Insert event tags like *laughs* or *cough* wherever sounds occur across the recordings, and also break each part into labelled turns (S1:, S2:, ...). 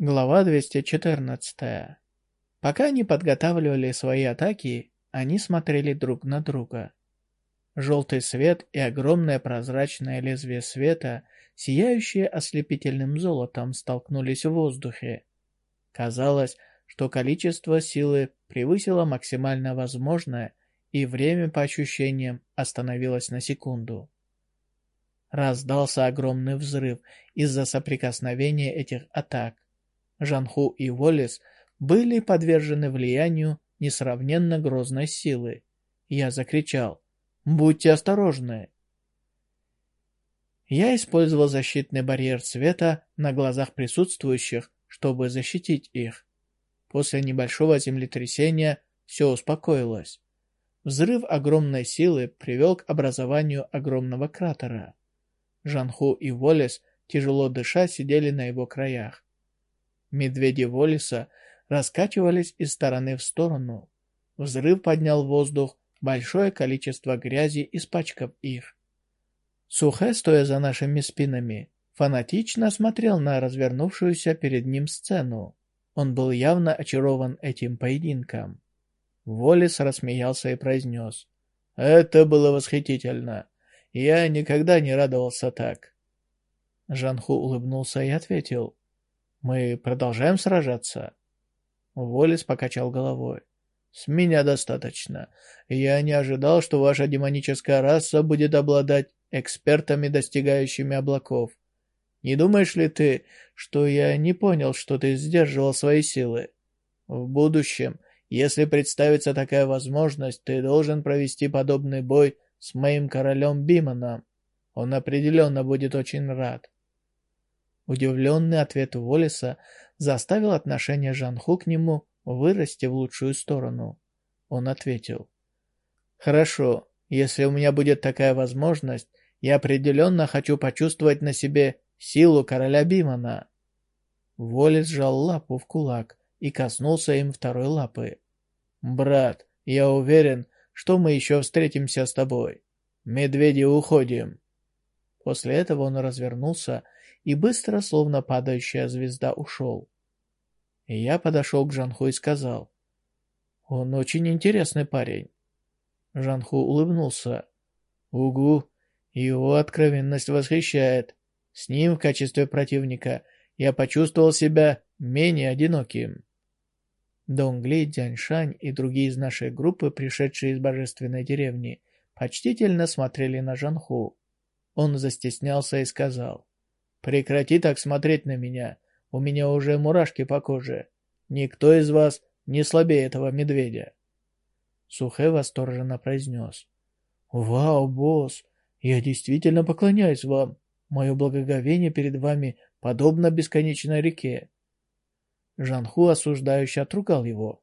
S1: Глава 214. Пока они подготавливали свои атаки, они смотрели друг на друга. Желтый свет и огромное прозрачное лезвие света, сияющие ослепительным золотом, столкнулись в воздухе. Казалось, что количество силы превысило максимально возможное, и время по ощущениям остановилось на секунду. Раздался огромный взрыв из-за соприкосновения этих атак. Жанху и Волис были подвержены влиянию несравненно грозной силы. Я закричал «Будьте осторожны!». Я использовал защитный барьер света на глазах присутствующих, чтобы защитить их. После небольшого землетрясения все успокоилось. Взрыв огромной силы привел к образованию огромного кратера. Жанху и Волес, тяжело дыша, сидели на его краях. Медведи Волиса раскачивались из стороны в сторону. Взрыв поднял в воздух большое количество грязи, испачкав их. Сухэ, стоя за нашими спинами, фанатично смотрел на развернувшуюся перед ним сцену. Он был явно очарован этим поединком. Волис рассмеялся и произнес. «Это было восхитительно. Я никогда не радовался так». Жанху улыбнулся и ответил. Мы продолжаем сражаться?» Волис покачал головой. «С меня достаточно. Я не ожидал, что ваша демоническая раса будет обладать экспертами, достигающими облаков. Не думаешь ли ты, что я не понял, что ты сдерживал свои силы? В будущем, если представится такая возможность, ты должен провести подобный бой с моим королем Биманом. Он определенно будет очень рад. Удивленный ответ Уоллеса заставил отношение Жанху к нему вырасти в лучшую сторону. Он ответил. «Хорошо, если у меня будет такая возможность, я определенно хочу почувствовать на себе силу короля Бимана». Волес сжал лапу в кулак и коснулся им второй лапы. «Брат, я уверен, что мы еще встретимся с тобой. Медведи, уходим!» После этого он развернулся быстро, словно падающая звезда, ушел. И я подошел к Жанху и сказал, «Он очень интересный парень». Жанху улыбнулся. «Угу, его откровенность восхищает. С ним в качестве противника я почувствовал себя менее одиноким». Донгли, Дяньшань и другие из нашей группы, пришедшие из божественной деревни, почтительно смотрели на Жанху. Он застеснялся и сказал, «Прекрати так смотреть на меня. У меня уже мурашки по коже. Никто из вас не слабее этого медведя». Сухэ восторженно произнес, «Вау, босс, я действительно поклоняюсь вам. Мое благоговение перед вами подобно бесконечной реке». Жанху осуждающе отругал его.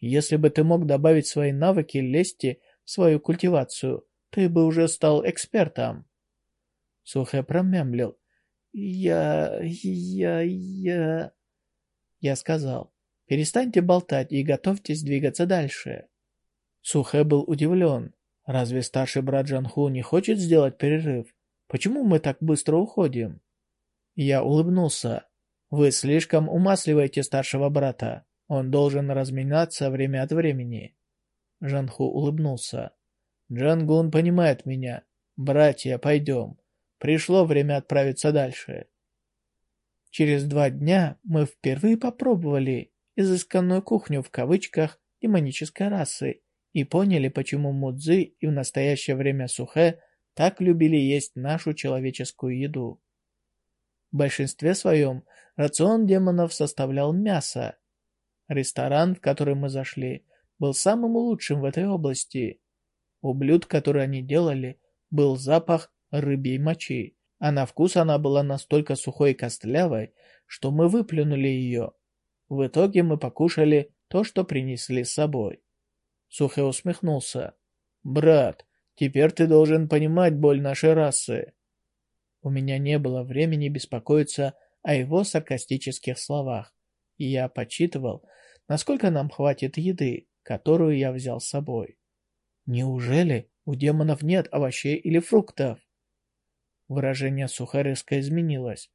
S1: «Если бы ты мог добавить свои навыки лести в свою культивацию, ты бы уже стал экспертом». Сухэ промямлил. «Я... я... я...» Я сказал, «Перестаньте болтать и готовьтесь двигаться дальше». Сухэ был удивлен. «Разве старший брат Джанху не хочет сделать перерыв? Почему мы так быстро уходим?» Я улыбнулся. «Вы слишком умасливаете старшего брата. Он должен разминаться время от времени». Жанху улыбнулся. «Джангун понимает меня. Братья, пойдем. Пришло время отправиться дальше. Через два дня мы впервые попробовали изысканную кухню в кавычках демонической расы и поняли, почему Мудзи и в настоящее время Сухэ так любили есть нашу человеческую еду. В большинстве своем рацион демонов составлял мясо. Ресторан, в который мы зашли, был самым лучшим в этой области. У блюд, которые они делали, был запах рыбьей мочи, а на вкус она была настолько сухой и костлявой, что мы выплюнули ее. В итоге мы покушали то, что принесли с собой. Сухэ усмехнулся. «Брат, теперь ты должен понимать боль нашей расы». У меня не было времени беспокоиться о его саркастических словах, и я подсчитывал, насколько нам хватит еды, которую я взял с собой. Неужели у демонов нет овощей или фруктов? Выражение Сухаревска изменилось.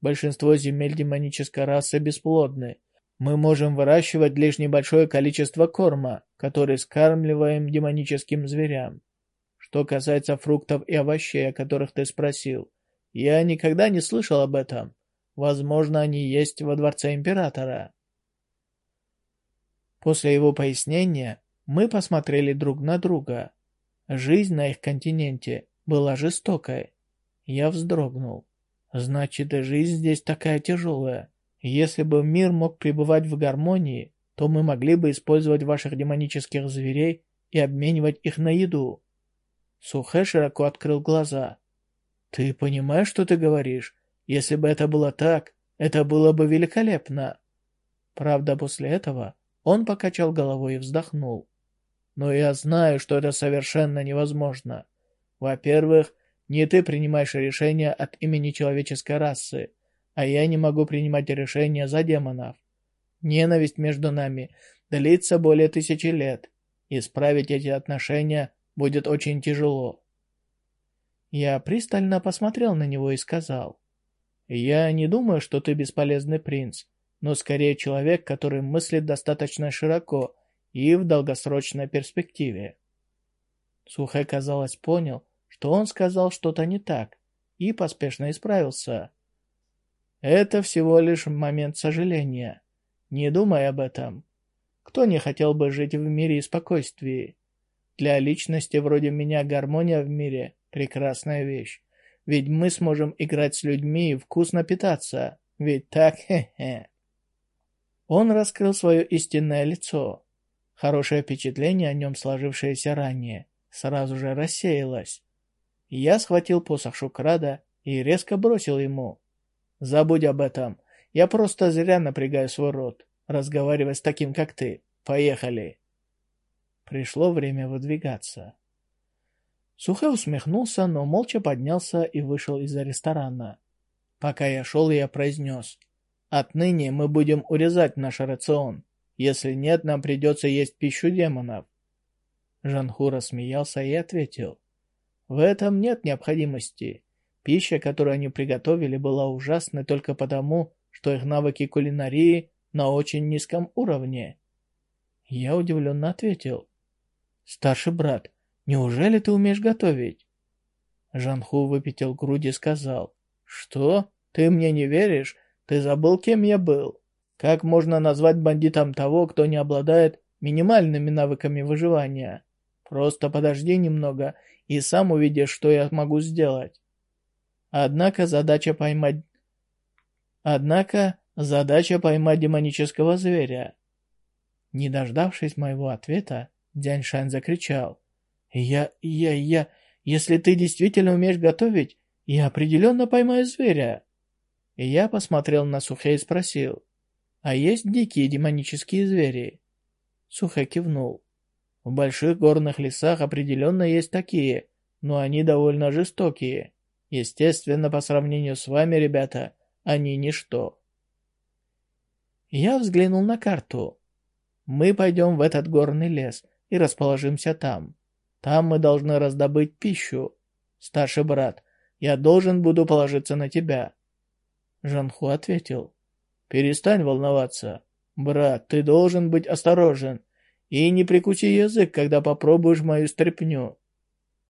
S1: Большинство земель демонической расы бесплодны. Мы можем выращивать лишь небольшое количество корма, который скармливаем демоническим зверям. Что касается фруктов и овощей, о которых ты спросил, я никогда не слышал об этом. Возможно, они есть во дворце императора. После его пояснения мы посмотрели друг на друга. Жизнь на их континенте была жестокой. Я вздрогнул. Значит, и жизнь здесь такая тяжелая. Если бы мир мог пребывать в гармонии, то мы могли бы использовать ваших демонических зверей и обменивать их на еду. Сухэ широко открыл глаза. Ты понимаешь, что ты говоришь? Если бы это было так, это было бы великолепно. Правда, после этого он покачал головой и вздохнул. Но я знаю, что это совершенно невозможно. Во-первых, не ты принимаешь решения от имени человеческой расы, а я не могу принимать решения за демонов. Ненависть между нами длится более тысячи лет. Исправить эти отношения будет очень тяжело. Я пристально посмотрел на него и сказал, «Я не думаю, что ты бесполезный принц, но скорее человек, который мыслит достаточно широко и в долгосрочной перспективе». Сухой, казалось, понял, что он сказал что-то не так, и поспешно исправился. Это всего лишь момент сожаления. Не думай об этом. Кто не хотел бы жить в мире и спокойствии? Для личности вроде меня гармония в мире – прекрасная вещь. Ведь мы сможем играть с людьми и вкусно питаться. Ведь так, *laughs* хе-хе. Он раскрыл свое истинное лицо. Хорошее впечатление о нем, сложившееся ранее, сразу же рассеялось. Я схватил посох Шукрада и резко бросил ему. Забудь об этом. Я просто зря напрягаю свой рот, разговаривая с таким, как ты. Поехали. Пришло время выдвигаться. Сухэ усмехнулся, но молча поднялся и вышел из ресторана. Пока я шел, я произнес. Отныне мы будем урезать наш рацион. Если нет, нам придется есть пищу демонов. Жанху рассмеялся и ответил. В этом нет необходимости. Пища, которую они приготовили, была ужасной только потому, что их навыки кулинарии на очень низком уровне. Я удивленно ответил. «Старший брат, неужели ты умеешь готовить?» Жанху выпятил грудь и сказал. «Что? Ты мне не веришь? Ты забыл, кем я был? Как можно назвать бандитом того, кто не обладает минимальными навыками выживания? Просто подожди немного и сам увидишь, что я могу сделать. Однако задача поймать... Однако задача поймать демонического зверя. Не дождавшись моего ответа, Дяньшань закричал. «Я... я... я... Если ты действительно умеешь готовить, я определенно поймаю зверя». И я посмотрел на Сухэ и спросил. «А есть дикие демонические звери?» Сухэ кивнул. «В больших горных лесах определенно есть такие, но они довольно жестокие. Естественно, по сравнению с вами, ребята, они ничто. Я взглянул на карту. Мы пойдем в этот горный лес и расположимся там. Там мы должны раздобыть пищу. Старший брат, я должен буду положиться на тебя. Жанху ответил. Перестань волноваться. Брат, ты должен быть осторожен. И не прикуси язык, когда попробуешь мою стряпню.